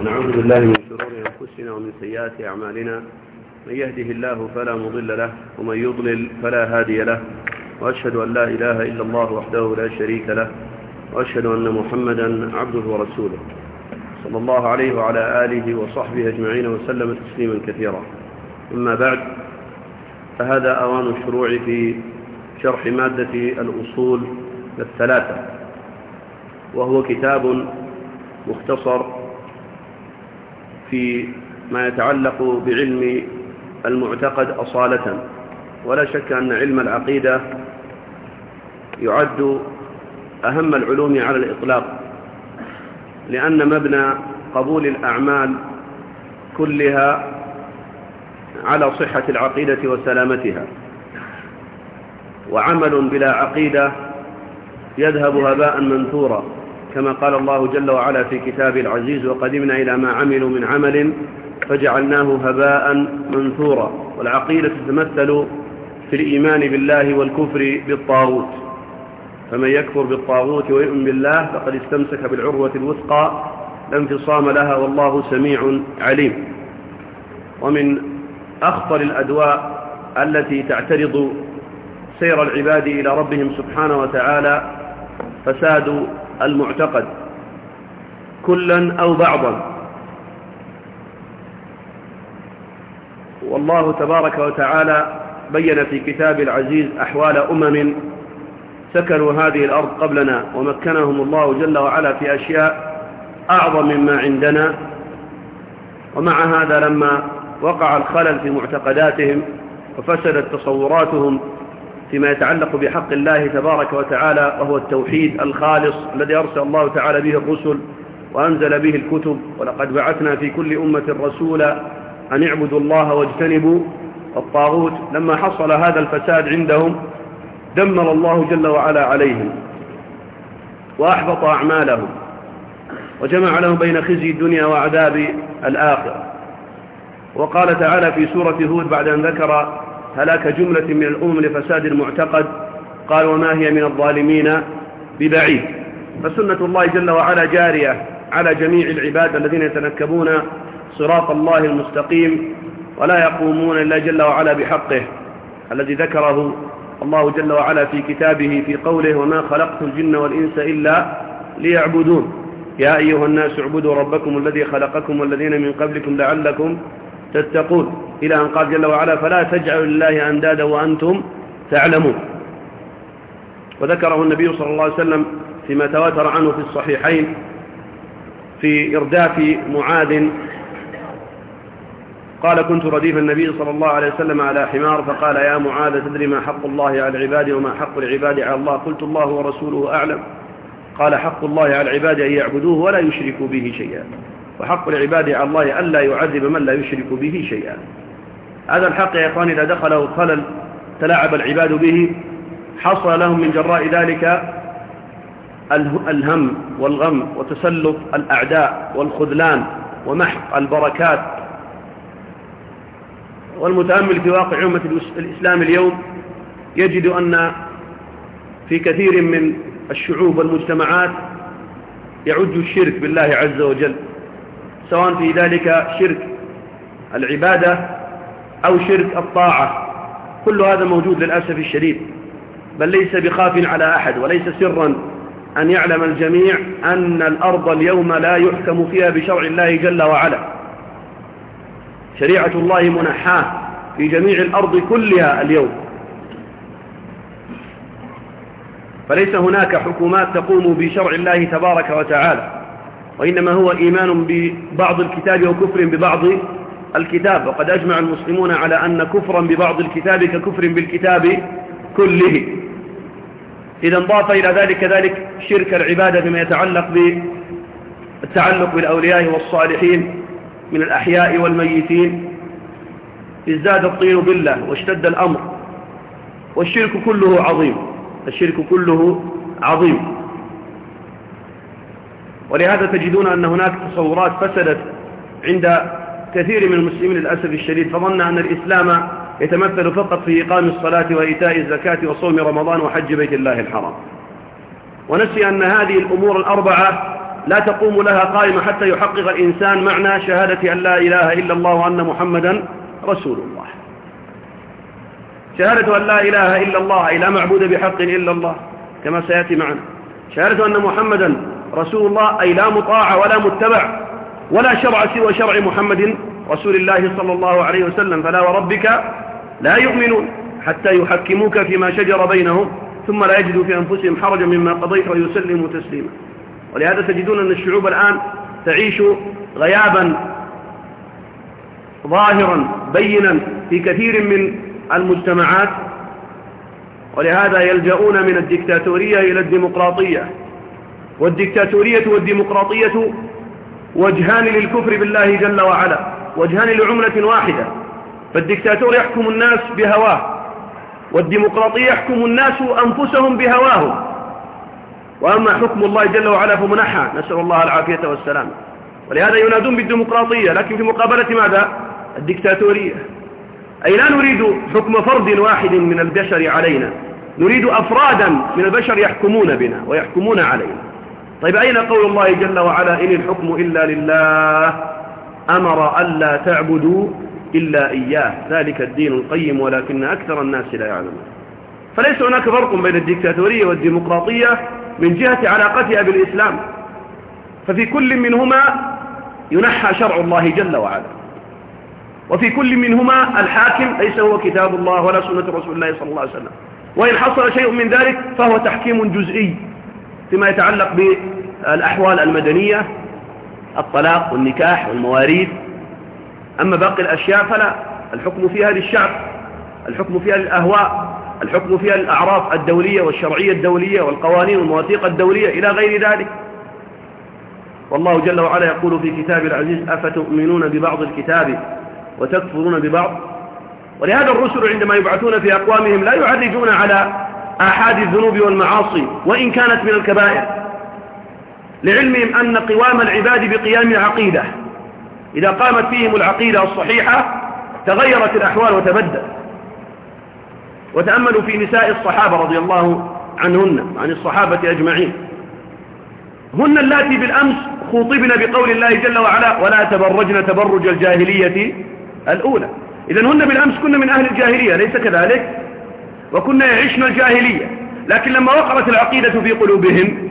ونعوذ بالله من شرور أنفسنا ومن سيئات أعمالنا. من يهده الله فلا مضل له ومن يضلل فلا هادي له. وأشهد أن لا إله إلا الله وحده لا شريك له. وأشهد أن محمدا عبده ورسوله. صلى الله عليه وعلى آله وصحبه أجمعين وسلم تسليما كثيرا. أما بعد فهذا أوان الشروع في شرح مادة الأصول الثلاثة. وهو كتاب مختصر في ما يتعلق بعلم المعتقد أصالة. ولا شك أن علم العقيدة يعد أهم العلوم على الإطلاق لأن مبنى قبول الأعمال كلها على صحة العقيدة وسلامتها. وعمل بلا عقيدة يذهب هباء منثورا. كما قال الله جل وعلا في كتابه العزيز وقدمنا إلى ما عملوا من عمل فجعلناه هباء منثورا. والعقيدة تتمثل في الإيمان بالله والكفر بالطاغوت. فمن يكفر بالطاغوت ويؤمن بالله فقد استمسك بالعروة الوثقى لا انفصام لها والله سميع عليم. ومن أخطر الأدواء التي تعترض سير العباد إلى ربهم سبحانه وتعالى فساد المعتقد كلا أو بعضا. والله تبارك وتعالى بين في كتاب العزيز أحوال أمم سكنوا هذه الأرض قبلنا ومكنهم الله جل وعلا في أشياء أعظم مما عندنا. ومع هذا لما وقع الخلل في معتقداتهم وفسدت تصوراتهم فيما يتعلق بحق الله تبارك وتعالى وهو التوحيد الخالص الذي أرسل الله تعالى به الرسل وأنزل به الكتب ولقد بعثنا في كل أمة رسولا أن اعبدوا الله واجتنبوا الطاغوت. لما حصل هذا الفساد عندهم دمر الله جل وعلا عليهم وأحبط أعمالهم وجمع لهم بين خزي الدنيا وعذاب الآخرة. وقال تعالى في سورة هود بعد أن ذكر هلاك جملة من الأمم لفساد المعتقد قال وما هي من الظالمين ببعيد. فسنة الله جل وعلا جارية على جميع العباد الذين يتنكبون صراط الله المستقيم ولا يقومون إلا جل وعلا بحقه الذي ذكره الله جل وعلا في كتابه في قوله وما خلقت الجن والإنس إلا ليعبدون. يا أيها الناس اعبدوا ربكم الذي خلقكم والذين من قبلكم لعلكم تتقون. إلى أن قال جل وعلا فلا تجعلوا لله أندادا وأنتم تعلمون. وذكره النبي صلى الله عليه وسلم فيما تواتر عنه في الصحيحين في إرداف معاذ. قال كنت رديف النبي صلى الله عليه وسلم على حمار فقال يا معاذ تدري ما حق الله على العباد وما حق العباد على الله؟ قلت الله ورسوله أعلم. قال حق الله على العباد أن يعبدوه ولا يشركوا به شيئا. وحق العباد على الله ألا يعذب من لا يشرك به شيئا. هذا الحق يا إخواني إذا دخله خلل تلاعب العباد به حصل لهم من جراء ذلك الهم والغم وتسلط الأعداء والخذلان ومحق البركات. والمتأمل في واقع أمة الإسلام اليوم يجد أن في كثير من الشعوب والمجتمعات يعج الشرك بالله عز وجل. سواء في ذلك شرك العبادة أو شرك الطاعة. كل هذا موجود للأسف الشديد. بل ليس بخاف على أحد وليس سرا أن يعلم الجميع أن الأرض اليوم لا يحكم فيها بشرع الله جل وعلا. شريعة الله منحاة في جميع الأرض كلها اليوم. فليس هناك حكومات تقوم بشرع الله تبارك وتعالى. وإنما هو إيمان ببعض الكتاب وكفر ببعض الكتاب. وقد أجمع المسلمون على أن كفرا ببعض الكتاب ككفر بالكتاب كله. إذا انضاف إلى ذلك ذلك شرك العبادة بما يتعلق بالتعلق بالأولياء والصالحين من الأحياء والميتين. ازداد الطين بالله واشتد الأمر. والشرك كله عظيم. الشرك كله عظيم. ولهذا تجدون أن هناك تصورات فسدت عند كثير من المسلمين للأسف الشديد فظن أن الإسلام يتمثل فقط في إقام الصلاة وإيتاء الزكاة وصوم رمضان وحج بيت الله الحرام. ونسي أن هذه الأمور الأربعة لا تقوم لها قائمة حتى يحقق الإنسان معنى شهادة أن لا إله إلا الله وأن محمدا رسول الله. شهادة أن لا إله إلا الله أي لا معبود بحق إلا الله كما سيأتي معنا. شهادة أن محمدا رسول الله أي لا مطاع ولا متبع ولا شرع سوى شرع محمد رسول الله صلى الله عليه وسلم. فلا وربك لا يؤمنون حتى يحكموك فيما شجر بينهم ثم لا يجدوا في أنفسهم حرجا مما قضيت ويسلموا تسليما. ولهذا تجدون أن الشعوب الآن تعيش غيابا ظاهرا بينا في كثير من المجتمعات. ولهذا يلجؤون من الدكتاتورية إلى الديمقراطية. والدكتاتورية والديمقراطية وجهان للكفر بالله جل وعلا وجهان لعملة واحدة. فالدكتاتور يحكم الناس بهواه والديمقراطية يحكم الناس أنفسهم بهواهم وأما حكم الله جل وعلا فمنحى. نسأل الله العافية والسلام. ولهذا ينادون بالديمقراطية لكن في مقابلة ماذا؟ الدكتاتورية. أي لا نريد حكم فرد واحد من البشر علينا نريد أفرادا من البشر يحكمون بنا ويحكمون علينا. طيب أين قول الله جل وعلا إن الحكم إلا لله؟ أمر ألا تعبدوا إلا إياه. ذلك الدين القيم ولكن أكثر الناس لا يعلمون. فليس هناك فرق بين الدكتاتورية والديمقراطية من جهة علاقتها بالإسلام. ففي كل منهما ينحى شرع الله جل وعلا. وفي كل منهما الحاكم ليس هو كتاب الله ولا سنة رسول الله صلى الله عليه وسلم. وإن حصل شيء من ذلك فهو تحكيم جزئي. فيما يتعلق بالأحوال المدنية الطلاق والنكاح والمواريث. أما باقي الأشياء فلا الحكم فيها للشعب الحكم فيها للأهواء الحكم فيها للأعراف الدولية والشرعية الدولية والقوانين والمواثيق الدولية إلى غير ذلك. والله جل وعلا يقول في كتاب العزيز أفتؤمنون ببعض الكتاب وتكفرون ببعض؟ ولهذا الرسل عندما يبعثون في أقوامهم لا يعرجون على آحاد الذنوب والمعاصي وإن كانت من الكبائر. لعلمهم أن قوام العباد بقيام العقيدة. إذا قامت فيهم العقيدة الصحيحة تغيرت الأحوال وتبدل. وتأملوا في نساء الصحابة رضي الله عنهن عن الصحابة أجمعين. هن اللاتي بالأمس خوطبن بقول الله جل وعلا ولا تبرجن تبرج الجاهلية الأولى. إذا هن بالأمس كنا من أهل الجاهلية ليس كذلك؟ وكنا يعيشن الجاهلية لكن لما وقرت العقيدة في قلوبهم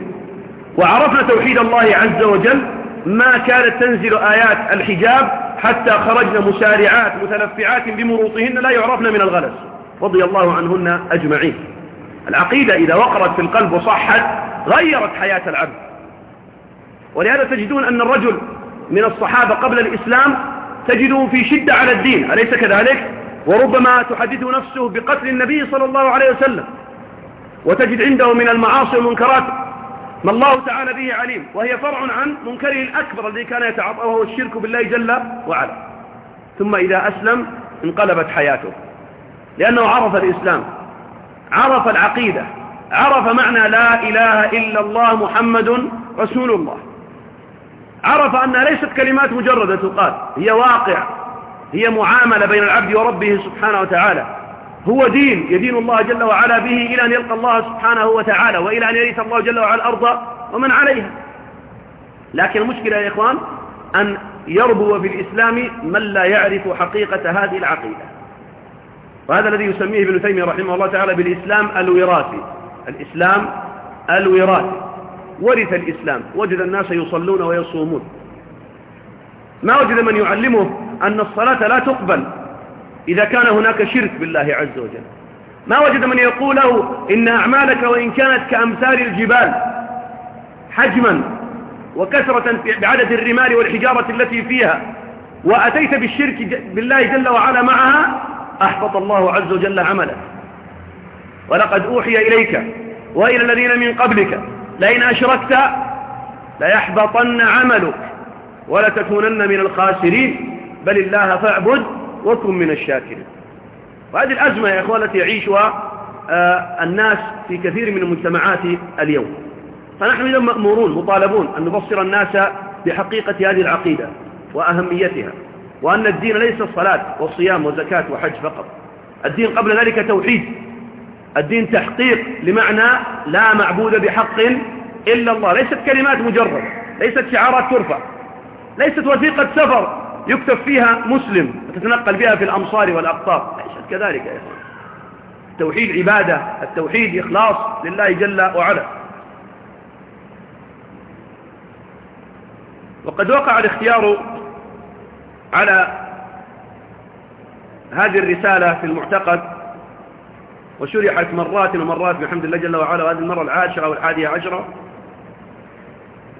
وعرفنا توحيد الله عز وجل ما كانت تنزل آيات الحجاب حتى خرجن مسارعات متلفعات بمروطهن لا يعرفن من الغلس. رضي الله عنهن أجمعين. العقيدة إذا وقرت في القلب وصحت غيرت حياة العبد. ولهذا تجدون أن الرجل من الصحابة قبل الإسلام تجده في شدة على الدين. أليس كذلك؟ وربما تحدثه نفسه بقتل النبي صلى الله عليه وسلم وتجد عنده من المعاصي والمنكرات ما الله تعالى به عليم وهي فرع عن منكره الأكبر الذي كان يتعاطى وهو الشرك بالله جل وعلا. ثم إذا أسلم انقلبت حياته. لأنه عرف الإسلام عرف العقيدة عرف معنى لا إله إلا الله محمد رسول الله. عرف أنها ليست كلمات مجردة تقال هي واقع. هي معاملة بين العبد وربه سبحانه وتعالى. هو دين يدين الله جل وعلا به إلى أن يلقى الله سبحانه وتعالى وإلى أن يريث الله جل وعلا الأرض ومن عليها. لكن المشكلة يا إخوان أن يربو في الإسلام من لا يعرف حقيقة هذه العقيدة. وهذا الذي يسميه ابن تيمية رحمه الله تعالى بالإسلام الوراثي الإسلام الوراثي ورث الإسلام. وجد الناس يصلون ويصومون. ما وجد من يعلمه؟ أن الصلاة لا تقبل إذا كان هناك شرك بالله عز وجل. ما وجد من يقول له إن أعمالك وإن كانت كأمثال الجبال حجما وكثرة بعدد الرمال والحجارة التي فيها وأتيت بالشرك بالله جل وعلا معها أحبط الله عز وجل عملك. ولقد أوحي إليك وإلى الذين من قبلك لئن أشركت ليحبطن عملك ولتكونن من الخاسرين. بل الله فاعبد وكن من الشاكرين. وهذه الأزمة يا أخوان التي يعيشها آه، الناس في كثير من المجتمعات اليوم. فنحن إذا مأمورون مطالبون أن نبصر الناس بحقيقة هذه العقيدة وأهميتها وأن الدين ليس الصلاة والصيام والزكاة وحج فقط. الدين قبل ذلك توحيد. الدين تحقيق لمعنى لا معبود بحق إلا الله. ليست كلمات مجرد ليست شعارات ترفع ليست وثيقة سفر. يكتب فيها مسلم وتتنقل بها في الأمصار والأقطار. ليست كذلك يا إخوان. التوحيد عبادة التوحيد إخلاص لله جل وعلا. وقد وقع الاختيار على هذه الرسالة في المعتقد وشرحت مرات ومرات بحمد الله جل وعلا وهذه المرة العاشرة والحادية عشرة.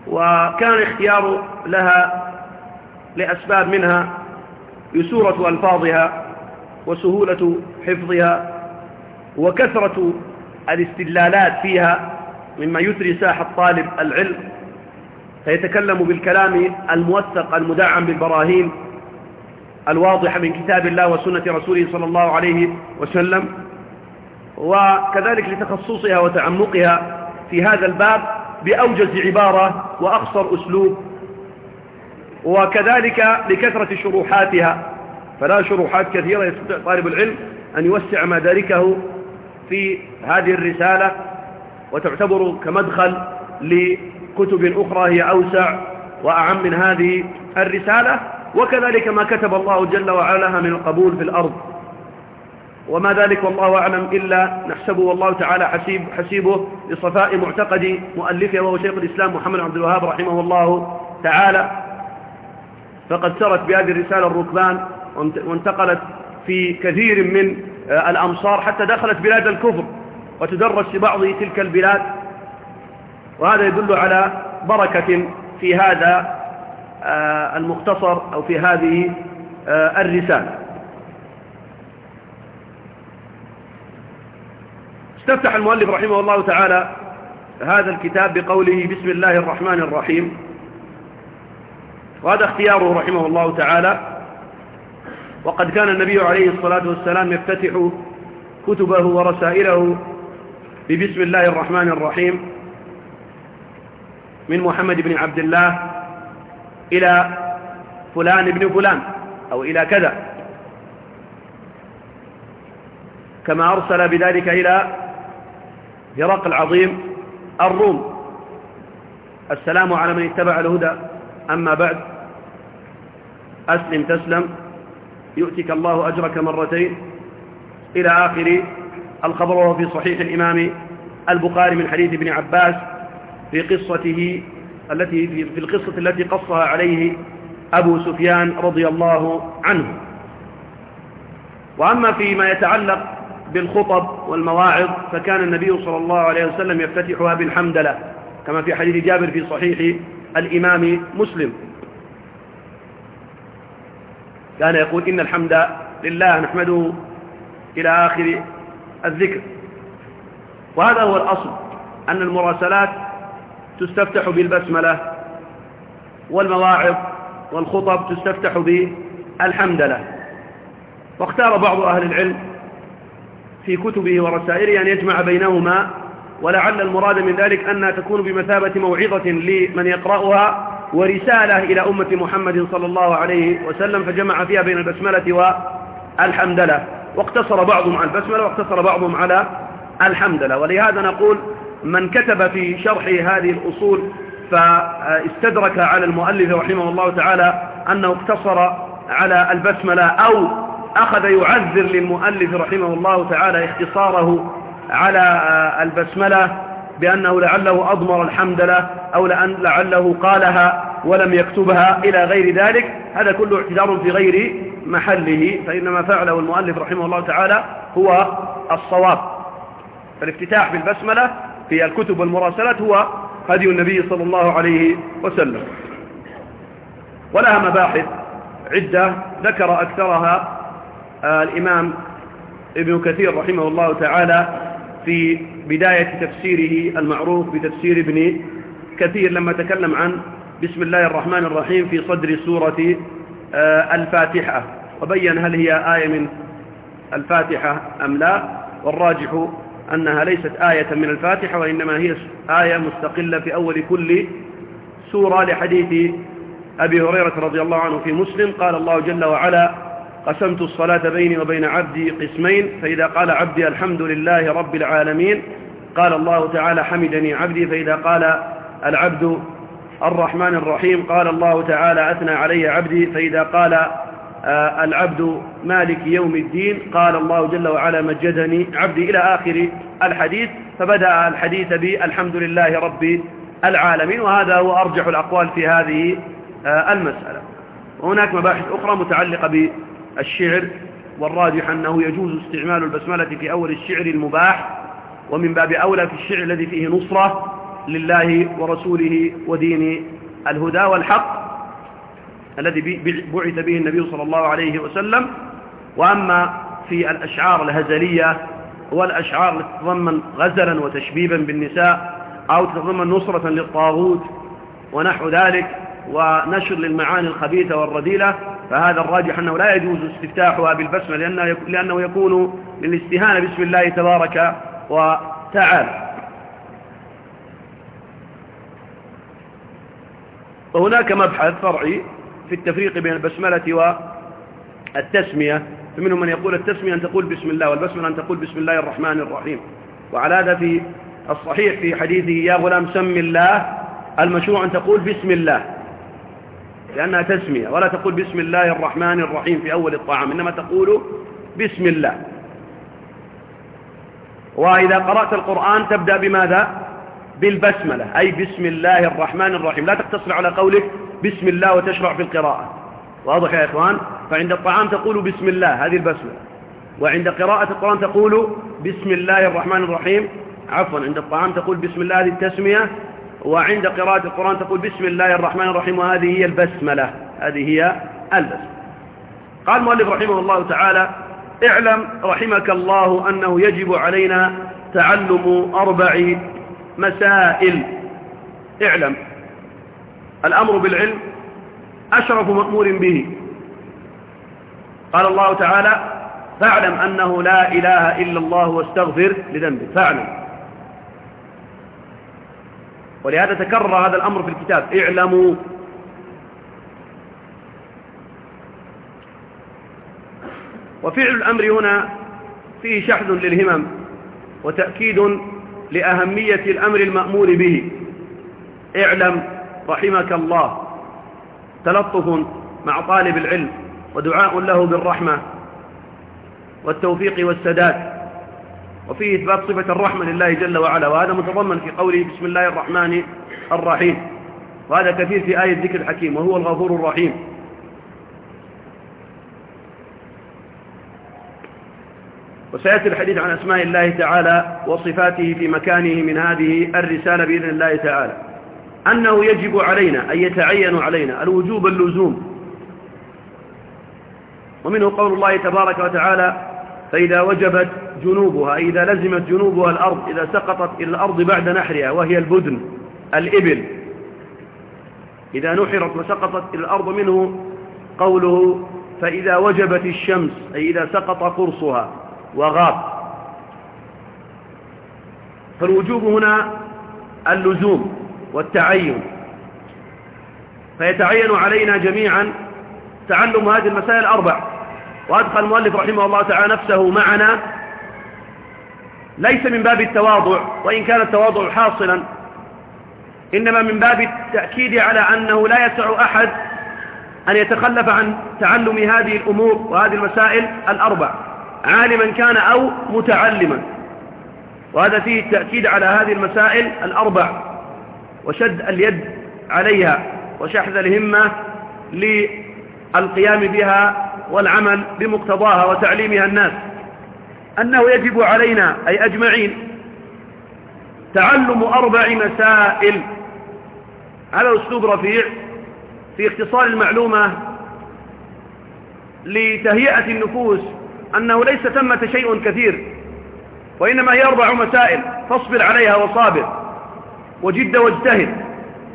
وكان اختيار لها لأسباب منها يسورة ألفاظها وسهولة حفظها وكثرة الاستدلالات فيها مما يثري ساحة طالب العلم. فيتكلم بالكلام الموثق المدعم بالبراهين الواضحة من كتاب الله وسنة رسوله صلى الله عليه وسلم وكذلك لتخصصها وتعمقها في هذا الباب بأوجز عبارة وأقصر أسلوب وكذلك لكثرة شروحاتها. فلا شروحات كثيرة يستطيع طالب العلم أن يوسع مداركه في هذه الرسالة وتعتبر كمدخل لكتب أخرى هي أوسع وأعم من هذه الرسالة. وكذلك ما كتب الله جل وعلا من القبول في الأرض. وما ذلك والله أعلم إلا نحسبه والله تعالى حسيب حسيبه لصفاء معتقد مؤلفه وهو شيخ الإسلام محمد عبد الوهاب رحمه الله تعالى. فقد سرت بهذه الرسالة الركبان وانتقلت في كثير من آه، الأمصار حتى دخلت بلاد الكفر وتدرس في بعض تلك البلاد. وهذا يدل على بركة في هذا آه، المختصر أو في هذه آه، الرسالة. استفتح المؤلف رحمه الله تعالى هذا الكتاب بقوله بسم الله الرحمن الرحيم. وهذا اختياره رحمه الله تعالى. وقد كان النبي عليه الصلاة والسلام يفتتح كتبه ورسائله ببسم الله الرحمن الرحيم من محمد بن عبد الله إلى فلان ابن فلان أو إلى كذا. كما أرسل بذلك إلى هرقل العظيم الروم. السلام على من اتبع الهدى أما بعد. أسلم تسلم. يؤتك الله أجرك مرتين. إلى آخر الخبر وهو في صحيح الإمام البخاري من حديث ابن عباس في قصته التي في القصة التي قصها عليه أبو سفيان رضي الله عنه. وأما فيما يتعلق بالخطب والمواعظ فكان النبي صلى الله عليه وسلم يفتتحها بالحمدلة كما في حديث جابر في صحيح الإمام مسلم. كان يقول إن الحمد لله نحمده إلى آخر الذكر. وهذا هو الأصل أن المراسلات تستفتح بالبسملة والمواعظ والخطب تستفتح بالحمدلة واختار بعض أهل العلم في كتبه ورسائله أن يجمع بينهما ولعل المراد من ذلك أنها تكون بمثابة موعظة لمن يقرأها ورسالة إلى أمة محمد صلى الله عليه وسلم فجمع فيها بين البسملة والحمدلة. واقتصر بعضهم على البسملة واقتصر بعضهم على الحمدلة. ولهذا نقول من كتب في شرح هذه الأصول فاستدرك على المؤلف رحمه الله تعالى أنه اقتصر على البسملة أو أخذ يعذر للمؤلف رحمه الله تعالى اختصاره على البسملة. بأنه لعله أضمر الحمدلة أو لأن لعله قالها ولم يكتبها إلى غير ذلك هذا كله اعتذار في غير محله فإنما فعله المؤلف رحمه الله تعالى هو الصواب. فالافتتاح بالبسملة في الكتب والمراسلات هو هدي النبي صلى الله عليه وسلم. ولها مباحث عدة ذكر أكثرها آه، الإمام ابن كثير رحمه الله تعالى في بداية تفسيره المعروف بتفسير ابن كثير لما تكلم عن بسم الله الرحمن الرحيم في صدر سورة آه، الفاتحة. وبين هل هي آية من الفاتحة أم لا. والراجح أنها ليست آية من الفاتحة وإنما هي آية مستقلة في أول كل سورة لحديث أبي هريرة رضي الله عنه في مسلم. قال الله جل وعلا قسمت الصلاة بيني وبين عبدي قسمين فإذا قال عبدي الحمد لله رب العالمين قال الله تعالى حمدني عبدي فإذا قال العبد الرحمن الرحيم قال الله تعالى أثنى علي عبدي فإذا قال آه، العبد مالك يوم الدين قال الله جل وعلا مجدني عبدي إلى آخر الحديث فبدأ الحديث بالحمد لله رب العالمين وهذا هو أرجح الأقوال في هذه آه، المسألة. وهناك مباحث أخرى متعلقة بالشعر والراجح أنه يجوز استعمال البسملة في أول الشعر المباح ومن باب أولى في الشعر الذي فيه نصرة لله ورسوله ودين الهدى والحق الذي بعث به النبي صلى الله عليه وسلم. وأما في الأشعار الهزلية والأشعار التي تتضمن غزلا وتشبيبا بالنساء أو تتضمن نصرة للطاغوت ونحو ذلك ونشر للمعاني الخبيثة والرديلة فهذا الراجح أنه لا يجوز استفتاحها بالبسمة لأنه, لأنه يكون للاستهانة باسم الله تبارك وتعالى. وهناك مبحث فرعي في التفريق بين البسملة والتسمية فمنهم من يقول التسمية أن تقول بسم الله والبسملة أن تقول بسم الله الرحمن الرحيم. وعلى هذا في الصحيح في حديثه يا غلام سم الله المشروع أن تقول بسم الله. لأنها تسمية. ولا تقول بسم الله الرحمن الرحيم في أول الطعام. إنما تقول بسم الله. وإذا قرأت القرآن تبدأ بماذا؟ بالبسملة. أي بسم الله الرحمن الرحيم. لا تقتصر على قولك بسم الله وتشرع في القراءة واضح يا إخوان؟ فعند الطعام تقول بسم الله. هذه البسملة. وعند قراءة القرآن تقول بسم الله الرحمن الرحيم. عفوا عند الطعام تقول بسم الله. هذه التسمية وعند قراءة القرآن تقول بسم الله الرحمن الرحيم وهذه هي البسملة. هذه هي البسملة. قال المؤلف رحمه الله تعالى اعلم رحمك الله أنه يجب علينا تعلم أربع مسائل. اعلم. الأمر بالعلم أشرف مأمور به. قال الله تعالى فاعلم أنه لا إله إلا الله واستغفر لذنبك. فاعلم. ولهذا تكرر هذا الأمر في الكتاب. اعلموا. وفعل الأمر هنا فيه شحذ للهمم وتأكيد لأهمية الأمر المأمور به. اعلم رحمك الله. تلطف مع طالب العلم ودعاء له بالرحمة والتوفيق والسداد. وفيه إثبات صفة الرحمة لله جل وعلا وهذا متضمن في قوله بسم الله الرحمن الرحيم. وهذا كثير في آية ذكر الحكيم وهو الغفور الرحيم. وسيأتي الحديث عن أسماء الله تعالى وصفاته في مكانه من هذه الرسالة بإذن الله تعالى. أنه يجب علينا أن يتعين علينا الوجوب اللزوم. ومنه قول الله تبارك وتعالى فإذا وجبت جنوبها إذا لزمت جنوبها الأرض إذا سقطت إلى الأرض بعد نحرها وهي البدن الإبل. إذا نحرت وسقطت إلى الأرض منه قوله فإذا وجبت الشمس أي إذا سقط قرصها وغاب. فالوجوب هنا اللزوم والتعين. فيتعين علينا جميعا تعلم هذه المسائل الأربع. وأدخل المؤلف رحمه الله تعالى نفسه معنا ليس من باب التواضع وإن كان التواضع حاصلا إنما من باب التأكيد على أنه لا يسع أحد أن يتخلف عن تعلم هذه الأمور وهذه المسائل الأربع عالما كان أو متعلما. وهذا فيه التأكيد على هذه المسائل الأربع وشد اليد عليها وشحذ الهمة للقيام بها والعمل بمقتضاها وتعليمها الناس. أنه يجب علينا أي أجمعين تعلم أربع مسائل. هذا أسلوب رفيع في اختصار المعلومة لتهيئة النفوس أنه ليس ثمة شيء كثير وإنما هي أربع مسائل فاصبر عليها وصابر وجد واجتهد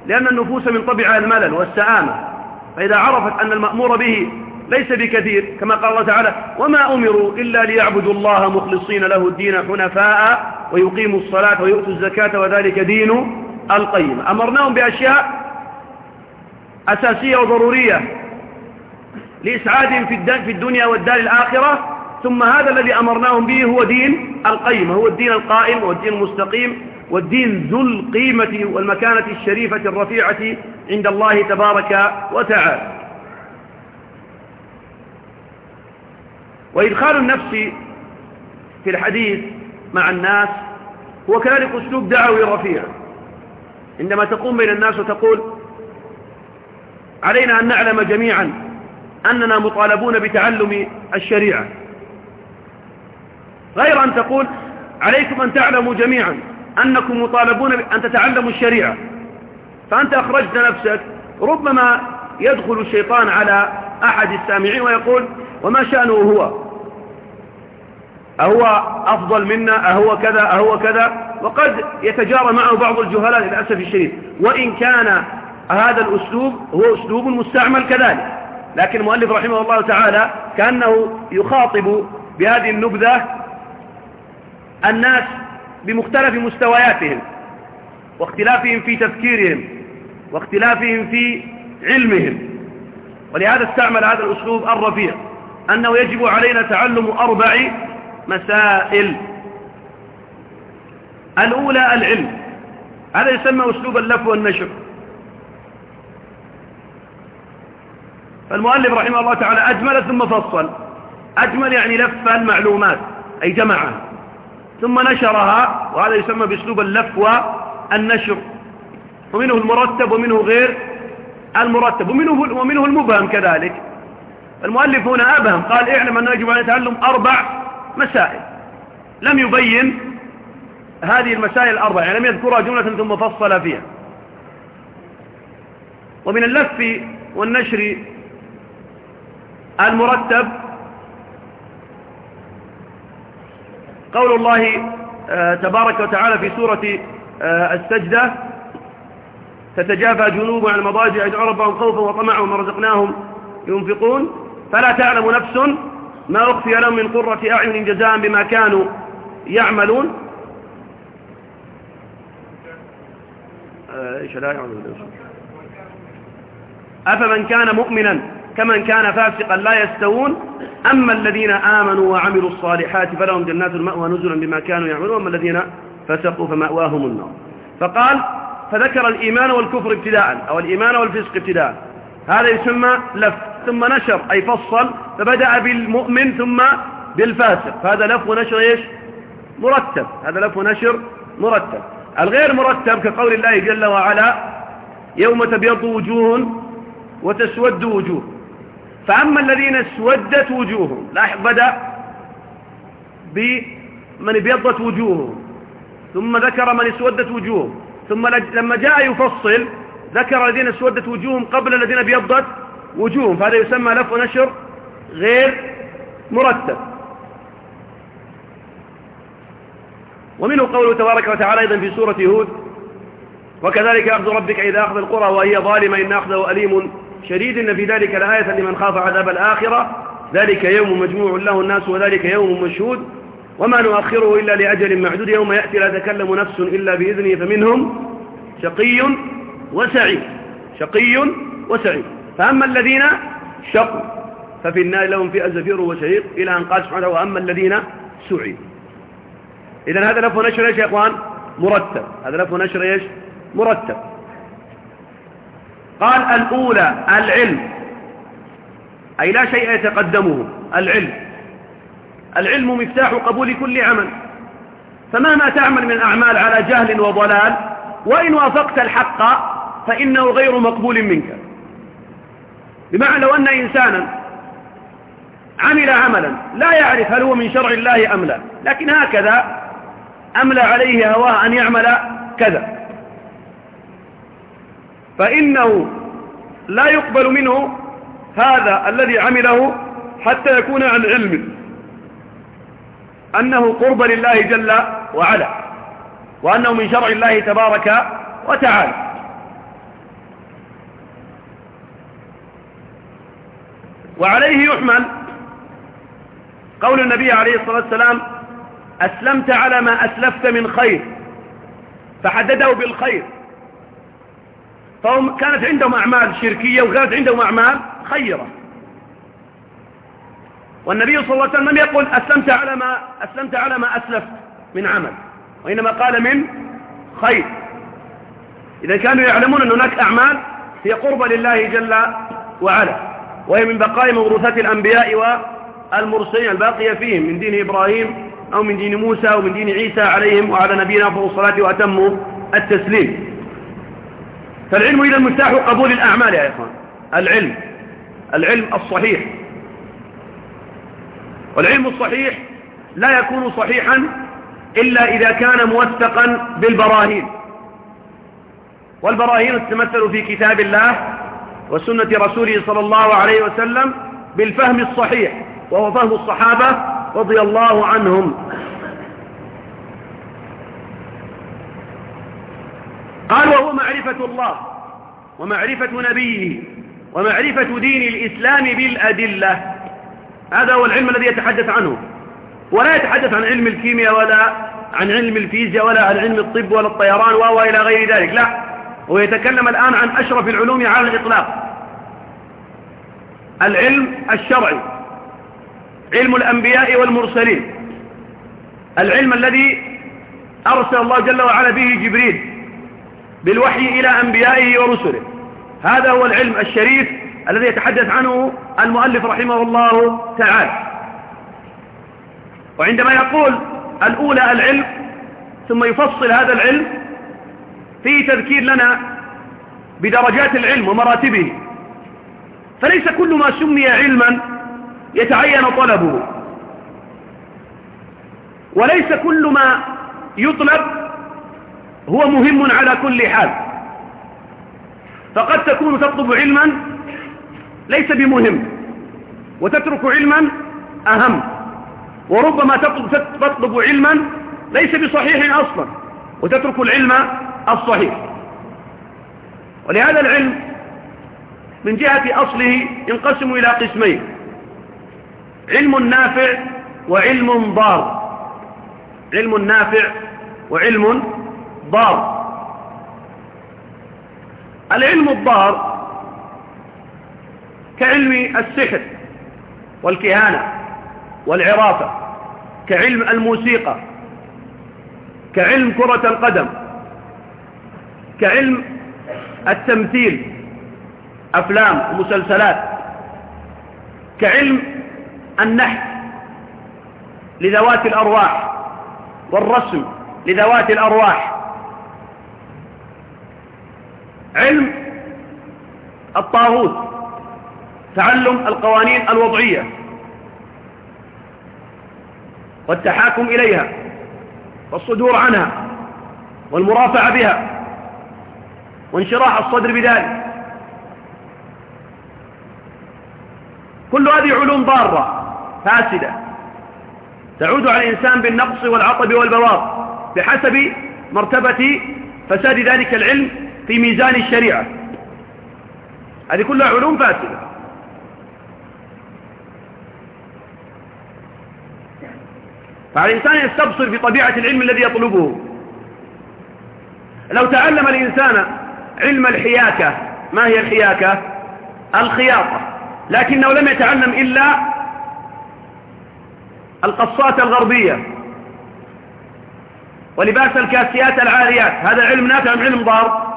لأن النفوس من طبعها الملل والسآمة فإذا عرفت أن المأمور به ليس بكثير كما قال الله تعالى وما أمروا إلا ليعبدوا الله مخلصين له الدين حنفاء ويقيموا الصلاة ويؤتوا الزكاة وذلك دين القيم. أمرناهم بأشياء أساسية وضرورية لإسعادهم في الدنيا والدار الآخرة ثم هذا الذي أمرناهم به هو دين القيم هو الدين القائم هو الدين المستقيم والدين ذو القيمة والمكانة الشريفة الرفيعة عند الله تبارك وتعالى. وإدخال النفس في الحديث مع الناس هو كذلك أسلوب دعوي رفيع. عندما تقوم بين الناس وتقول علينا أن نعلم جميعا أننا مطالبون بتعلم الشريعة. غير أن تقول عليكم أن تعلموا جميعا أنكم مطالبون أن تتعلموا الشريعة. فأنت أخرجت نفسك ربما يدخل الشيطان على أحد السامعين ويقول وما شأنه هو؟ أهو أفضل منا أهو كذا أهو كذا. وقد يتجارى معه بعض الجهلاء للأسف الشديد. وإن كان هذا الأسلوب هو أسلوب مستعمل كذلك. لكن المؤلف رحمه الله تعالى كأنه يخاطب بهذه النبذة الناس بمختلف مستوياتهم واختلافهم في تفكيرهم واختلافهم في علمهم. ولهذا استعمل هذا الأسلوب الرفيع. أنه يجب علينا تعلم أربع مسائل. الأولى العلم. هذا يسمى أسلوب اللف والنشر. فالمؤلف رحمه الله تعالى أجمل ثم فصل. أجمل يعني لف المعلومات أي جمعها. ثم نشرها وهذا يسمى بأسلوب اللف والنشر. ومنه المرتب ومنه غير المرتب ومنه, ومنه المبهم كذلك. المؤلف هنا أبهم قال اعلم أنه يجب أن يتعلم أربع مسائل. لم يبين هذه المسائل الأربع يعني لم يذكرها جملة ثم فصل فيها. ومن اللف والنشر المرتب قول الله آه، تبارك وتعالى في سورة آه، السجدة تتجافى جنوب عن المضاجع يدعو ربهم خوفا وطمعا وما رزقناهم ينفقون. فلا تعلم نفس ما أخفي لهم من قرة أعين جزاء بما كانوا يعملون. آه، أفمن كان مؤمنا كمن كان فاسقا لا يستوون. أما الذين آمنوا وعملوا الصالحات فلهم جنات المأوى نزلا بما كانوا يعملون. أما الذين فسقوا فمأواهم النار. فقال فذكر الإيمان والكفر ابتداء أو الإيمان والفسق ابتداء. هذا يسمى لف. ثم نشر أي فصل فبدأ بالمؤمن ثم بالفاسق. فهذا لف ونشر إيش؟ مرتب. هذا لف ونشر مرتب. الغير مرتب كقول الله جل وعلا يوم تبيض وجوه وتسود وجوه. فأما الذين اسودت وجوههم لاحظ بدأ بمن ابيضت وجوههم ثم ذكر من اسودت وجوههم ثم لما جاء يفصل ذكر الذين اسودت وجوههم قبل الذين ابيضت وجوههم فهذا يسمى لف ونشر غير مرتب. ومنه قوله تبارك وتعالى أيضا في سورة هود وكذلك أخذ ربك إذا أخذ القرى وهي ظالمة إن أخذه أليم شديد. إن في ذلك لآية لمن خاف عذاب الآخرة ذلك يوم مجموع له الناس وذلك يوم مشهود. وما نؤخره إلا لأجل معدود يوم يأتي لا تكلم نفس إلا بإذنه فمنهم شقي وسعيد شقي وسعيد. فأما الذين شقوا ففي النار لهم فئة زفير وشهيق إلى أن قال سبحانه وأما الذين سعيد إذا هذا لفظ نشر إيش يا إخوان؟ مرتب. هذا لفظ نشر إيش؟ مرتب. قال الأولى العلم. أي لا شيء يتقدمه العلم. العلم مفتاح قبول كل عمل. فمهما تعمل من أعمال على جهل وضلال وإن وافقت الحق فإنه غير مقبول منك. بمعنى لو أن إنسانا عمل عملا لا يعرف هل هو من شرع الله أم لا لكن هكذا أملى عليه هواه أن يعمل كذا. فإنه لا يقبل منه هذا الذي عمله حتى يكون عن علم أنه قرب لله جل وعلا وأنه من شرع الله تبارك وتعالى. وعليه يحمل قول النبي عليه الصلاة والسلام أسلمت على ما أسلفت من خير فحدده بالخير. فهم كانت عندهم أعمال شركية وكانت عندهم أعمال خيرة. والنبي صلى الله عليه وسلم لم يقل أسلمت على ما, أسلمت على ما أسلفت من عمل وإنما قال من خير. إذا كانوا يعلمون أن هناك أعمال هي قربة لله جل وعلا. وهي من بقايا موروثات الأنبياء والمرسلين الباقية فيهم من دين إبراهيم أو من دين موسى أو من دين عيسى عليهم وعلى نبينا أفضل الصلاة وأتم التسليم. فالعلم إذا مفتاح قبول الأعمال يا إخوان. العلم العلم الصحيح. والعلم الصحيح لا يكون صحيحا إلا إذا كان موثقا بالبراهين. والبراهين تتمثل في كتاب الله وسنة رسوله صلى الله عليه وسلم بالفهم الصحيح وهو فهم الصحابة رضي الله عنهم. قال وهو معرفة الله ومعرفة نبيه ومعرفة دين الإسلام بالأدلة. هذا هو العلم الذي يتحدث عنه. ولا يتحدث عن علم الكيمياء ولا عن علم الفيزياء ولا عن علم الطب ولا الطيران وهو إلى غير ذلك. لا. هو يتكلم الآن عن أشرف العلوم على الإطلاق. العلم الشرعي علم الأنبياء والمرسلين. العلم الذي أرسل الله جل وعلا به جبريل بالوحي إلى أنبيائه ورسله. هذا هو العلم الشريف الذي يتحدث عنه المؤلف رحمه الله تعالى. وعندما يقول الأولى العلم ثم يفصل هذا العلم فيه تذكير لنا بدرجات العلم ومراتبه. فليس كل ما سمي علما يتعين طلبه. وليس كل ما يطلب هو مهم على كل حال. فقد تكون تطلب علما ليس بمهم وتترك علما أهم. وربما تطلب, تطلب علما ليس بصحيح أصلا وتترك العلم الصحيح. ولهذا العلم من جهة أصله ينقسم إلى قسمين علم نافع وعلم ضار. علم نافع وعلم ضار. العلم الضار كعلم السحر والكهانة والعرافة كعلم الموسيقى كعلم كرة القدم كعلم التمثيل أفلام ومسلسلات كعلم النحت لذوات الأرواح والرسم لذوات الأرواح. علم الطاغوت تعلم القوانين الوضعية والتحاكم إليها والصدور عنها والمرافعة بها. وانشراح الصدر بذلك. كل هذه علوم ضارة فاسدة. تعود على الإنسان بالنقص والعطب والبوار بحسب مرتبة فساد ذلك العلم في ميزان الشريعة. هذه كلها علوم فاسدة. فعلى الإنسان يستبصر في طبيعة العلم الذي يطلبه. لو تعلم الإنسان علم الحياكة. ما هي الحياكة؟ الخياطة. لكنه لم يتعلم إلا القصات الغربية ولباس الكاسيات العاريات. هذا علم نافع أم علم ضار؟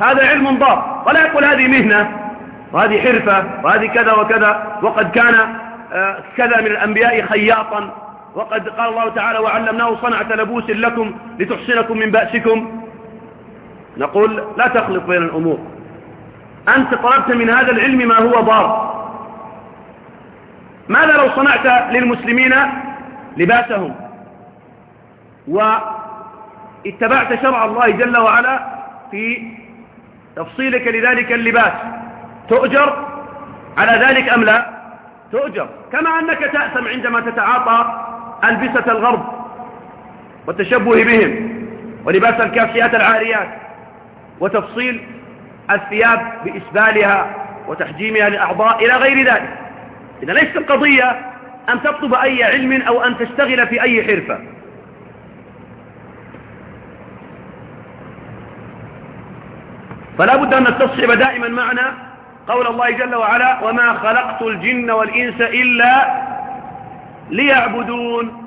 هذا علم ضار. ولا يقول هذه مهنة وهذه حرفة وهذه كذا وكذا. وقد كان آه، كذا من الأنبياء خياطا. وقد قال الله تعالى وعلمناه صنعة لبوس لكم لتحسنكم من بأسكم. نقول لا تخلط بين الأمور. أنت طلبت من هذا العلم ما هو ضار. ماذا لو صنعت للمسلمين لباسهم؟ واتبعت شرع الله جل وعلا في تفصيلك لذلك اللباس. تؤجر على ذلك أم لا؟ تؤجر. كما أنك تأثم عندما تتعاطى ألبسة الغرب والتشبه بهم ولباس الكافيات العاريات. وتفصيل الثياب بإسبالها وتحجيمها للأعضاء إلى غير ذلك. إذا ليست القضية أن تطلب أي علم أو أن تشتغل في أي حرفة. فلا بد أن نستصحب دائما معنا قول الله جل وعلا وما خلقت الجن والإنس إلا ليعبدون.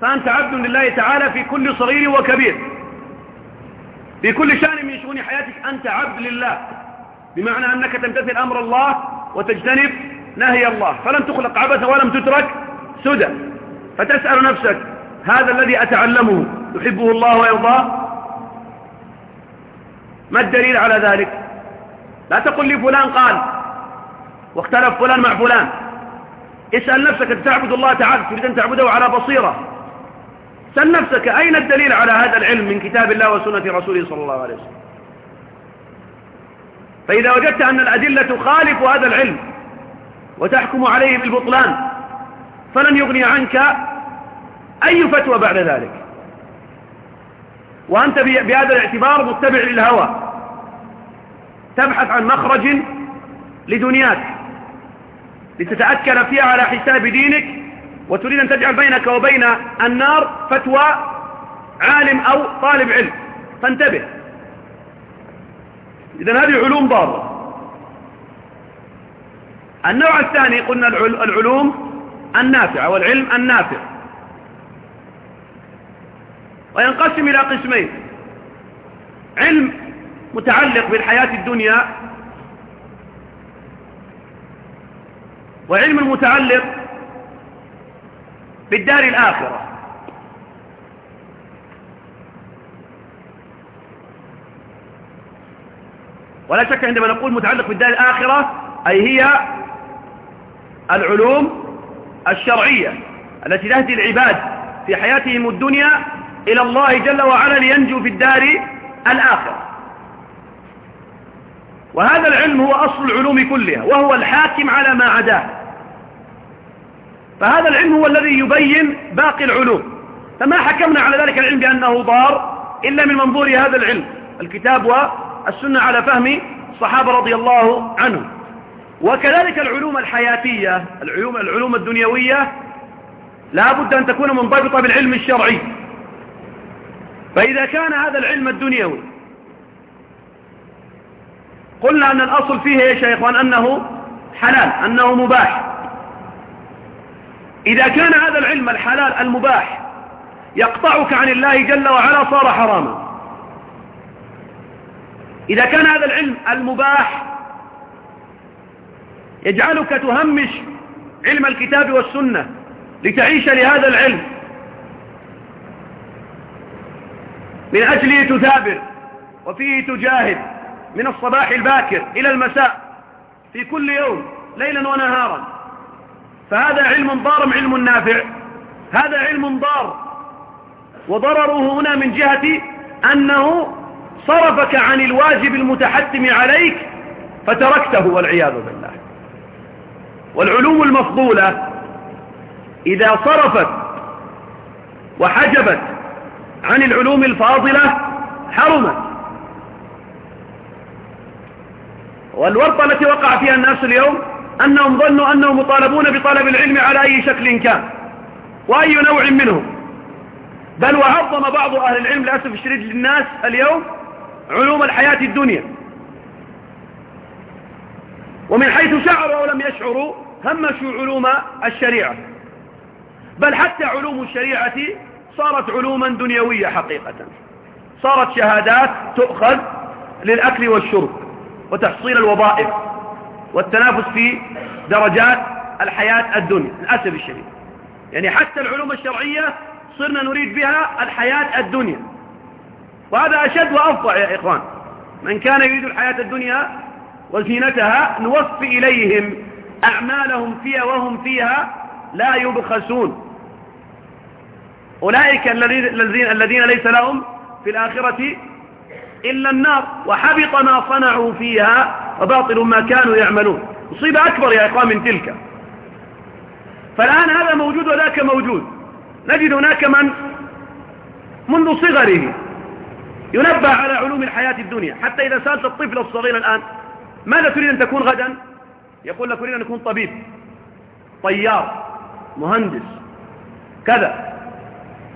فأنت عبد لله تعالى في كل صغير وكبير. في كل شأن من شؤون حياتك أنت عبد لله. بمعنى أنك تمتثل أمر الله وتجتنب نهي الله. فلم تخلق عبثا ولم تترك سدى. فتسأل نفسك هذا الذي أتعلمه يحبه الله ويرضاه؟ ما الدليل على ذلك؟ لا تقل لي فلان قال واختلف فلان مع فلان. اسأل نفسك تعبد الله تعالى؟ تريد أن تعبده على بصيرة. سأل نفسك أين الدليل على هذا العلم من كتاب الله وسنة رسوله صلى الله عليه وسلم؟ فإذا وجدت أن الأدلة تخالف هذا العلم وتحكم عليه بالبطلان فلن يغني عنك أي فتوى بعد ذلك. وأنت بهذا الاعتبار متبع للهوى. تبحث عن مخرج لدنياك لتتأكل فيها على حساب دينك وتريد أن تجعل بينك وبين النار فتوى عالم أو طالب علم. فانتبه. إذن هذه علوم ضارة. النوع الثاني قلنا العلوم النافعة والعلم النافع. وينقسم إلى قسمين. علم متعلق بالحياة الدنيا وعلم متعلق بالدار الآخرة. ولا شك عندما نقول متعلق بالدار الآخرة أي هي العلوم الشرعية التي تهدي العباد في حياتهم الدنيا إلى الله جل وعلا لينجوا في الدار الآخرة. وهذا العلم هو أصل العلوم كلها وهو الحاكم على ما عداه. فهذا العلم هو الذي يبين باقي العلوم. فما حكمنا على ذلك العلم بأنه ضار إلا من منظور هذا العلم. الكتاب والسنة على فهم الصحابة رضي الله عنهم. وكذلك العلوم الحياتية العلوم, العلوم الدنيوية لا بد أن تكون منضبطة بالعلم الشرعي. فإذا كان هذا العلم الدنيوي قلنا أن الأصل فيه يا شيخوان أنه حلال أنه مباح. إذا كان هذا العلم الحلال المباح يقطعك عن الله جل وعلا صار حراما. إذا كان هذا العلم المباح يجعلك تهمش علم الكتاب والسنة لتعيش لهذا العلم. من أجله تثابر وفيه تجاهد من الصباح الباكر إلى المساء في كل يوم ليلا ونهارا. فهذا علم ضار علم نافع؟ هذا علم ضار. وضرره هنا من جهة أنه صرفك عن الواجب المتحتم عليك فتركته والعياذ بالله. والعلوم المفضولة إذا صرفت وحجبت عن العلوم الفاضلة حرمت. والورطة التي وقع فيها الناس اليوم أنهم ظنوا أنهم مطالبون بطلب العلم على أي شكل كان وأي نوع منه. بل وعظم بعض أهل العلم للأسف الشديد للناس اليوم علوم الحياة الدنيا. ومن حيث شعروا أو لم يشعروا همشوا علوم الشريعة. بل حتى علوم الشريعة صارت علوما دنيوية حقيقة. صارت شهادات تؤخذ للأكل والشرب وتحصيل الوظائف. والتنافس في درجات الحياة الدنيا للأسف الشديد. يعني حتى العلوم الشرعية صرنا نريد بها الحياة الدنيا. وهذا أشد وأفضع يا إخوان. من كان يريد الحياة الدنيا وزينتها نوفي إليهم أعمالهم فيها وهم فيها لا يبخسون. أولئك الذين, الذين ليس لهم في الآخرة إلا النار. وحبط ما صنعوا فيها وباطل ما كانوا يعملون. مصيبة أكبر يا إخوان من تلك. فالآن هذا موجود وذاك موجود. نجد هناك من منذ صغره ينبه على علوم الحياة الدنيا. حتى إذا سألت الطفل الصغير الآن ماذا تريد أن تكون غدا؟ يقول لك أريد أن أكون طبيب طيار مهندس كذا.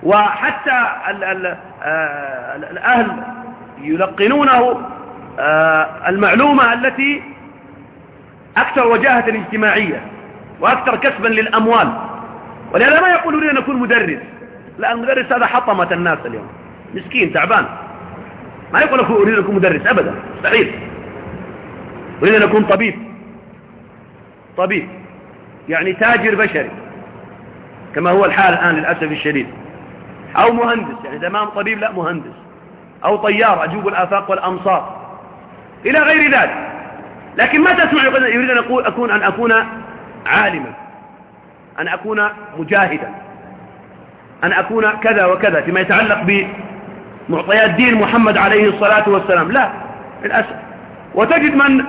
وحتى ال ال آه، الأهل يلقنونه المعلومة التي أكثر وجاهة اجتماعية وأكثر كسبا للأموال. ولهذا ما يقول أريد أن أكون مدرس. لا المدرس هذا حطمة الناس اليوم. مسكين تعبان. ما يقول لكم أريد أن أكون مدرس. أبدا. مستحيل أريد أن أكون طبيب. طبيب. يعني تاجر بشري. كما هو الحال الآن للأسف الشديد. أو مهندس. يعني زمان طبيب لا مهندس. أو طيار أجوب الآفاق والأمصار إلى غير ذلك. لكن ما تسمع يريد أن أكون أن أكون عالما. أن أكون مجاهدا. أن أكون كذا وكذا فيما يتعلق بمعطيات دين محمد عليه الصلاة والسلام. لا للأسف. وتجد من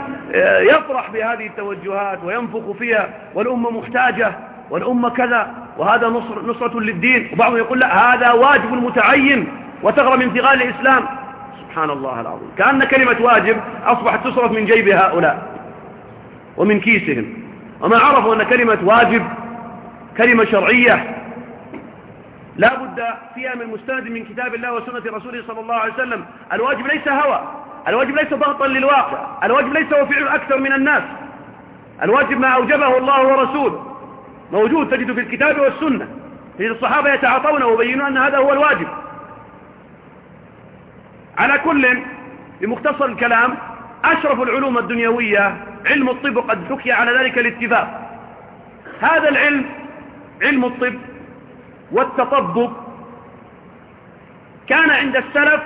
يفرح بهذه التوجهات وينفخ فيها والأمة محتاجة والأمة كذا وهذا نصر نصرة للدين. وبعضهم يقول لا هذا واجب متعين وتغرى من ثغال الإسلام. سبحان الله العظيم. كأن كلمة واجب أصبحت تصرف من جيب هؤلاء ومن كيسهم. وما عرفوا أن كلمة واجب كلمة شرعية لا بد فيها من مستند من كتاب الله وسنة رسوله صلى الله عليه وسلم. الواجب ليس هوى الواجب ليس ضغطا للواقع الواجب ليس هو فعل أكثر من الناس. الواجب ما أوجبه الله ورسوله موجود تجد في الكتاب والسنة. تجد الصحابة يتعاطون ويبينون أن هذا هو الواجب. على كل بمختصر الكلام أشرف العلوم الدنيوية علم الطب قد حكي على ذلك الاتفاق. هذا العلم علم الطب والتطبب كان عند السلف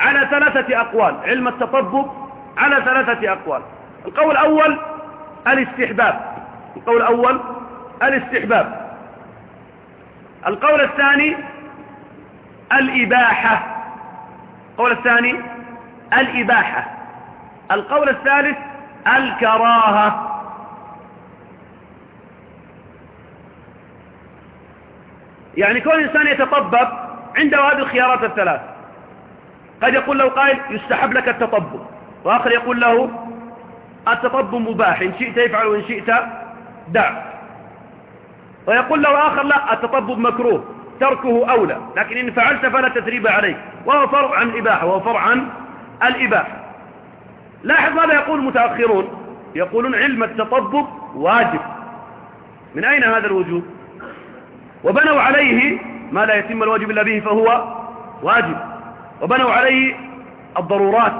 على ثلاثة أقوال علم التطبب على ثلاثة أقوال. القول الأول الاستحباب. القول الأول الاستحباب. القول الثاني الإباحة. القول الثاني الإباحة. القول الثالث الكراهة. يعني كل إنسان يتطبب عنده هذه الخيارات الثلاث. قد يقول له قائل يستحب لك التطبب. وآخر يقول له التطبب مباح إن شئت يفعل وإن شئت دع. ويقول له آخر لا التطبب مكروه. تركه أولى لكن إن فعلت فلا تثريب عليك. وهو فرع عن الإباحة وهو فرع عن الإباحة. لاحظ ماذا يقول المتأخرون؟ يقولون علم التطبب واجب. من أين هذا الوجوب؟ وبنوا عليه ما لا يتم الواجب إلا به فهو واجب. وبنوا عليه الضرورات.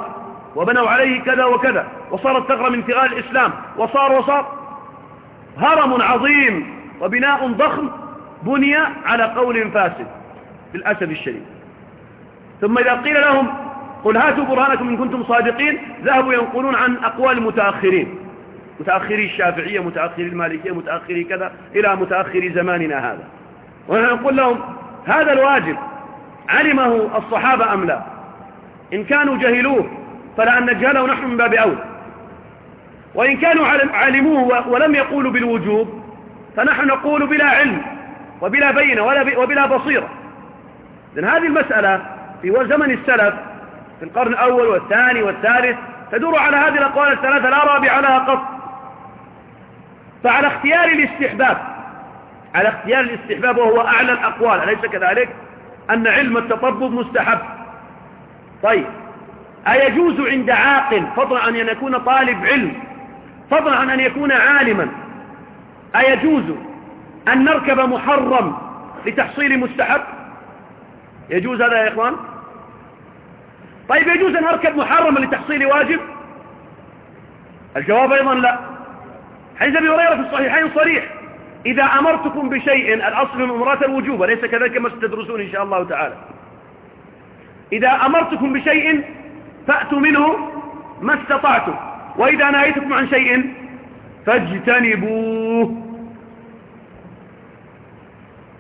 وبنوا عليه كذا وكذا. وصارت ثغرة من ثغال الإسلام. وصار وصار. هرم عظيم وبناء ضخم. بني على قول فاسد للأسف الشديد. ثم إذا قيل لهم قل هاتوا برهانكم إن كنتم صادقين ذهبوا ينقلون عن أقوال المتأخرين متأخري الشافعية متأخري المالكية متأخري كذا إلى متأخري زماننا هذا. ونحن نقول لهم هذا الواجب علمه الصحابة أم لا؟ إن كانوا جهلوه فلا أن نجهله نحن من باب أول. وإن كانوا علموه ولم يقولوا بالوجوب فنحن نقول بلا علم. وبلا بينة وبلا بصيرة. لأن هذه المسألة في زمن السلف في القرن الأول والثاني والثالث تدور على هذه الأقوال الثلاثة لا رابع لها قط فعلى اختيار الاستحباب على اختيار الاستحباب وهو أعلى الأقوال أليس كذلك؟ أن علم التطبب مستحب. طيب أيجوز عند عاقل فضلا عن أن يكون طالب علم فضلا عن أن يكون عالما؟ أيجوز. أن نركب محرم لتحصيل مستحب. يجوز هذا يا إخوان؟ طيب يجوز أن أركب محرما لتحصيل واجب؟ الجواب أيضا لا. حديث أبي هريرة في الصحيحين صريح. إذا أمرتكم بشيء الأصل من أمرات الوجوب وليس كذلك ما ستدرسون إن شاء الله تعالى؟ إذا أمرتكم بشيء فأتوا منه ما استطعتم. وإذا نهيتكم عن شيء فاجتنبوه.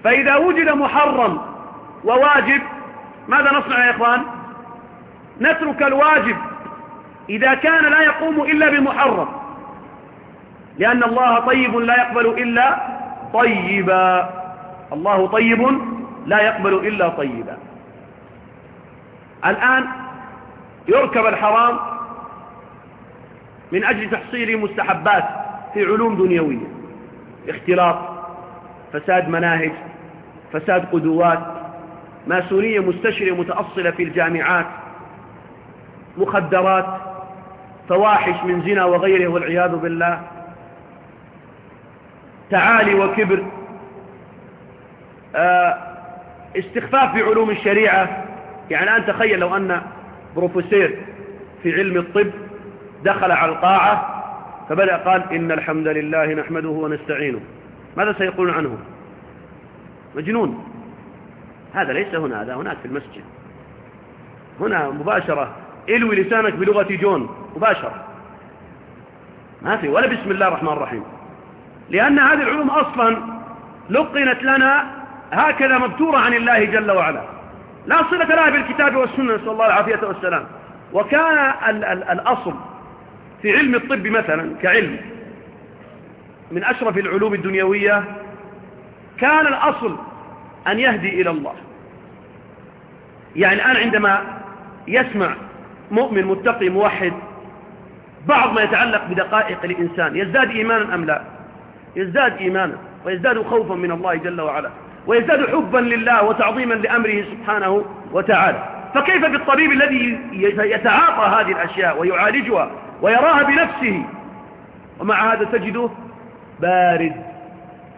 فإذا وجد محرم وواجب ماذا نصنع يا إخوان؟ نترك الواجب إذا كان لا يقوم إلا بمحرم لأن الله طيب لا يقبل إلا طيبا. الله طيب لا يقبل إلا طيبا. الآن يركب الحرام من أجل تحصيل مستحبات في علوم دنيوية اختلاط فساد مناهج فساد قدوات ماسونية مستشرية متأصلة في الجامعات مخدرات فواحش من زنا وغيره والعياذ بالله تعالي وكبر آه، استخفاف بعلوم الشريعة. يعني الآن تخيل لو أن بروفيسير في علم الطب دخل على القاعة فبدأ قال إن الحمد لله نحمده ونستعينه. ماذا سيقولون عنه؟ مجنون. هذا ليس هنا هذا هناك في المسجد. هنا مباشرة إلوي لسانك بلغة جون مباشرة. ما في ولا بسم الله الرحمن الرحيم. لأن هذه العلوم أصلا لقنت لنا هكذا مبتورة عن الله جل وعلا. لا صلة لها بالكتاب والسنة نسأل الله العافية والسلام. وكان ال ال الأصل في علم الطب مثلا كعلم من أشرف العلوم الدنيوية كان الأصل أن يهدي إلى الله. يعني الآن عندما يسمع مؤمن متقي موحد بعض ما يتعلق بدقائق الإنسان يزداد إيمانا أم لا؟ يزداد إيمانا ويزداد خوفا من الله جل وعلا ويزداد حبا لله وتعظيما لأمره سبحانه وتعالى. فكيف بالطبيب الذي يتعاطى هذه الأشياء ويعالجها ويراها بنفسه؟ ومع هذا تجده بارد.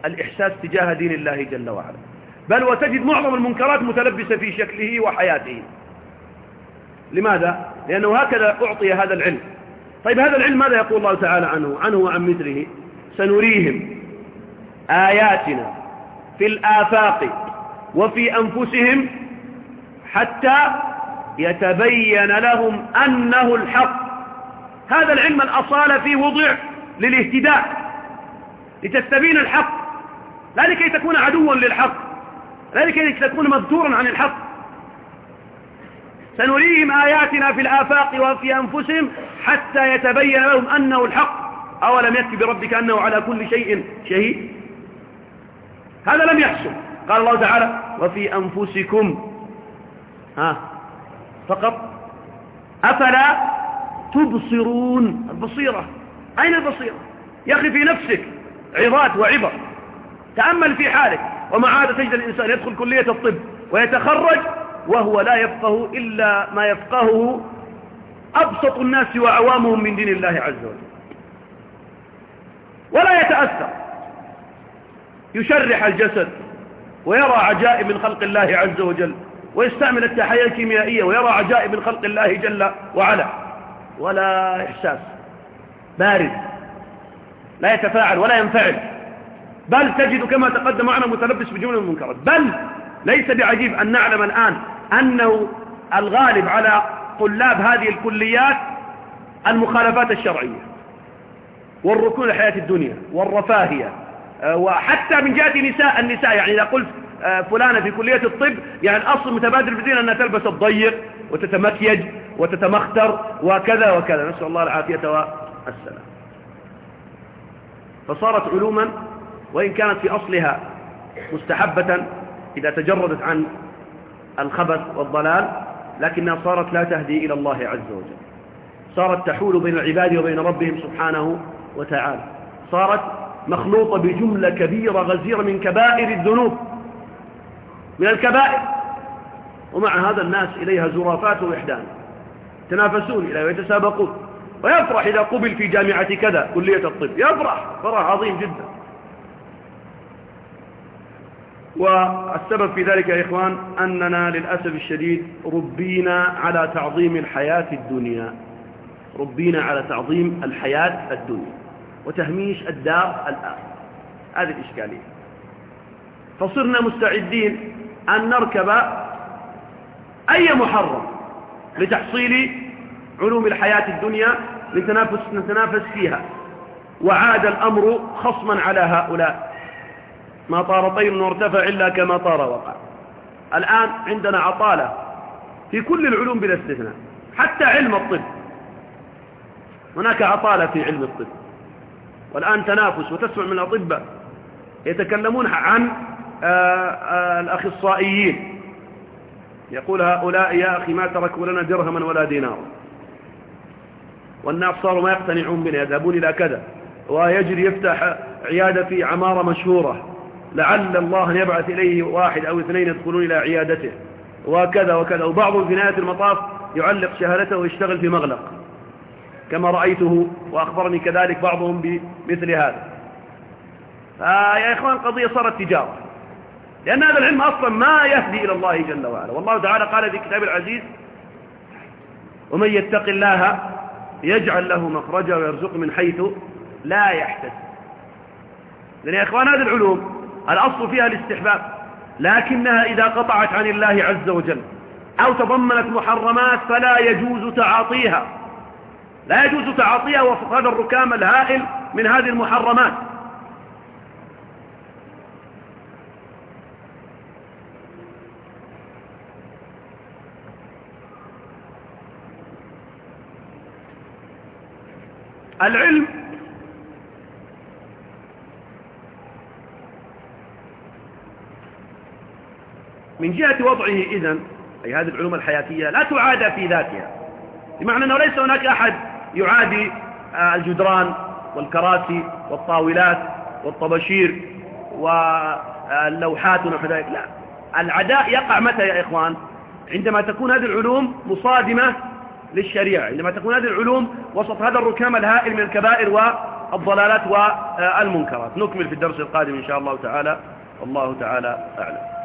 الإحساس تجاه دين الله جل وعلا. بل وتجد معظم المنكرات متلبسة في شكله وحياته. لماذا؟ لأنه هكذا أعطي هذا العلم. طيب هذا العلم ماذا يقول الله تعالى عنه؟ عنه وعن مثله سنريهم آياتنا في الآفاق وفي أنفسهم حتى يتبين لهم أنه الحق. هذا العلم الأصالة فيه وضع للاهتداء. لتستبين الحق. لا لكي تكون عدوا للحق لا لكي تكون مبتورا عن الحق. سنريهم آياتنا في الآفاق وفي أنفسهم حتى يتبين لهم أنه الحق. أولم يكفي بربك أنه على كل شيء شهيد؟ هذا لم يحصل. قال الله تعالى وفي أنفسكم ها فقط. أفلا تبصرون؟ البصيرة. أين البصيرة؟ يا أخي في نفسك عظات وعبر. تأمل في حالك. ومع هذا تجد الإنسان يدخل كلية الطب ويتخرج وهو لا يفقه إلا ما يفقهه أبسط الناس وعوامهم من دين الله عز وجل. ولا يتأثر. يشرح الجسد ويرى عجائب من خلق الله عز وجل ويستعمل التحية الكيميائية ويرى عجائب من خلق الله جل وعلا. ولا إحساس. بارد. لا يتفاعل ولا ينفعل. بل تجد كما تقدم معنا متلبس بجملة المنكرات. بل ليس بعجيب أن نعلم الآن أنه الغالب على طلاب هذه الكليات المخالفات الشرعية والركون لحياة الدنيا والرفاهية. آه، وحتى من جهة نساء النساء يعني إذا قلت آه، فلانة في كلية الطب يعني الأصل متبادل بدين أنها تلبس الضيق وتتمكيج وتتمختر وكذا وكذا. نسأل الله العافية والسلام. فصارت علوما وإن كانت في أصلها مستحبة إذا تجردت عن الخبث والضلال لكنها صارت لا تهدي إلى الله عز وجل. صارت تحول بين العباد وبين ربهم سبحانه وتعالى. صارت مخلوطة بجملة كبيرة غزيرة من كبائر الذنوب. من الكبائر. ومع هذا الناس إليها زرافات وإحدان يتنافسون إليها ويتسابقون. ويفرح إذا قبل في جامعة كذا كلية الطب. يفرح. فرح عظيم جدا. والسبب في ذلك يا إخوان أننا للأسف الشديد ربينا على تعظيم الحياة الدنيا. ربينا على تعظيم الحياة الدنيا وتهميش الدار الآخر هذه الإشكالية. فصرنا مستعدين أن نركب أي محرم لتحصيل علوم الحياة الدنيا لتنافس نتنافس فيها. وعاد الأمر خصما على هؤلاء. ما طار طير وارتفع إلا كما طار وقع. الآن عندنا عطالة في كل العلوم بلا استثناء حتى علم الطب. هناك عطالة في علم الطب. والآن تنافس وتسمع من الأطباء يتكلمون عن آه، آه، الأخصائيين. يقول هؤلاء يا أخي ما تركوا لنا درهما ولا دينار والناس صاروا ما يقتنعون بنا يذهبون إلى كذا. ويجري يفتح عيادة في عمارة مشهورة. لعل الله يبعث إليه واحد أو اثنين يدخلون إلى عيادته. وكذا وكذا. وبعضهم في نهاية المطاف يعلق شهادته ويشتغل في مغلق. كما رأيته وأخبرني كذلك بعضهم بمثل هذا. فيا إخوان قضية صارت تجارة. لأن هذا العلم أصلا ما يهدي إلى الله جل وعلا. والله تعالى قال في كتاب العزيز ومن يتق الله يجعل له مخرجا ويرزق من حيث لا يحتسب. لأن يا إخوان هذه العلوم الأصل فيها الاستحباب لكنها إذا قطعت عن الله عز وجل أو تضمنت محرمات فلا يجوز تعاطيها. لا يجوز تعاطيها وفق هذا الركام الهائل من هذه المحرمات. العلم من جهة وضعه إذن أي هذه العلوم الحياتية لا تعادى في ذاتها. بمعنى أنه ليس هناك أحد يعادي آه، الجدران والكراسي والطاولات والطباشير واللوحات ونحو ذلك. لا. العداء يقع متى يا إخوان؟ عندما تكون هذه العلوم مصادمة للشريعة عندما تكون هذه العلوم وسط هذا الركام الهائل من الكبائر والضلالات والمنكرات. نكمل في الدرس القادم إن شاء الله تعالى. والله تعالى أعلم.